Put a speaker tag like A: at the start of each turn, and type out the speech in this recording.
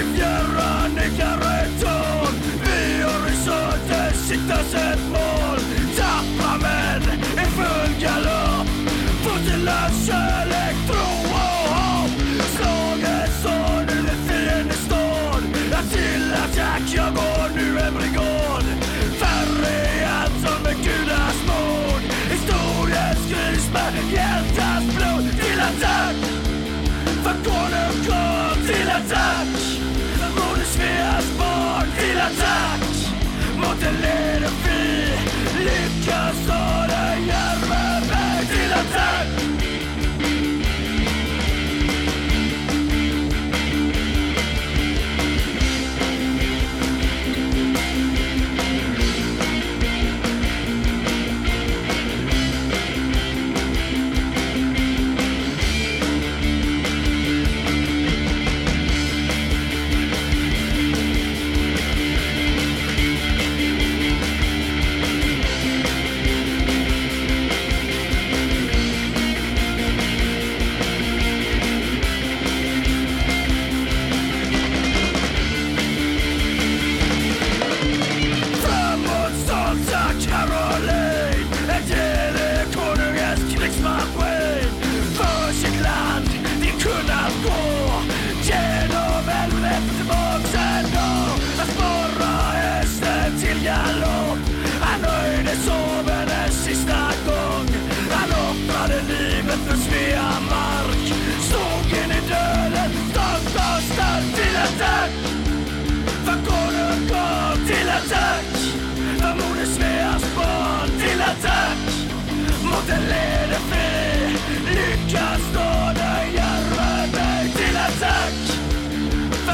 A: Ni vierran eikä reton Vi horisonten siktas ett mål Tappar män i full galopp leden vi lyckas